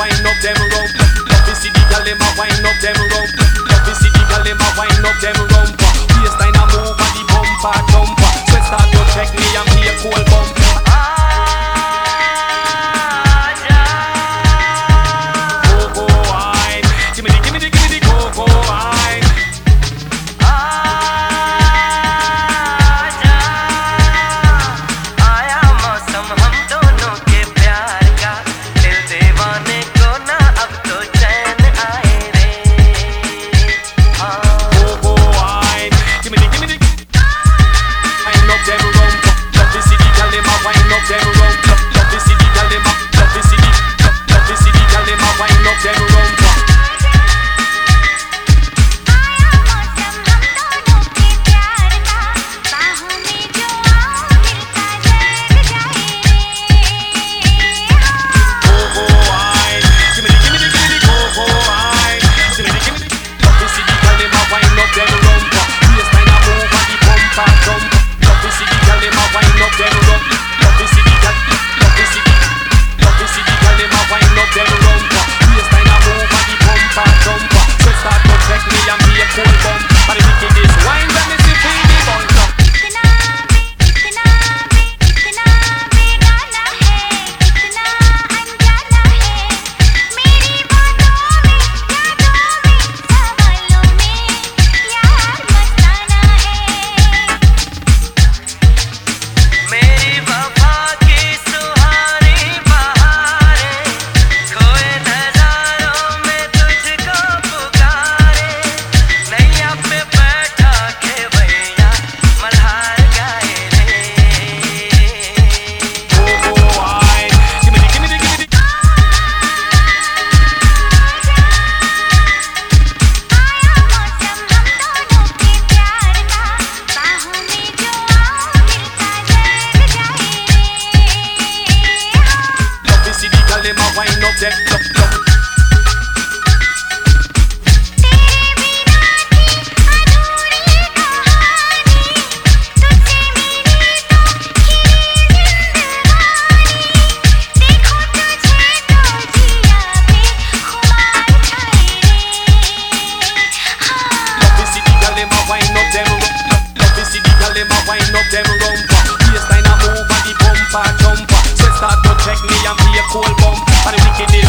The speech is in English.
wind up them rope. Let me see the gal them a them a wind up them rumpa. Bassline a move and the bumper jumper. So start to check me and be a cool bump. And the wicked